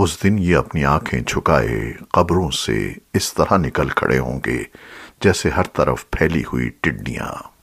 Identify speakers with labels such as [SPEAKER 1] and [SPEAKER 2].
[SPEAKER 1] اس دن یہ اپنی آنکھیں جھکائے، قبروں سے اس طرح نکل کھڑے ہوں گے جیسے ہر طرف پھیلی ہوئی ٹڈیاں۔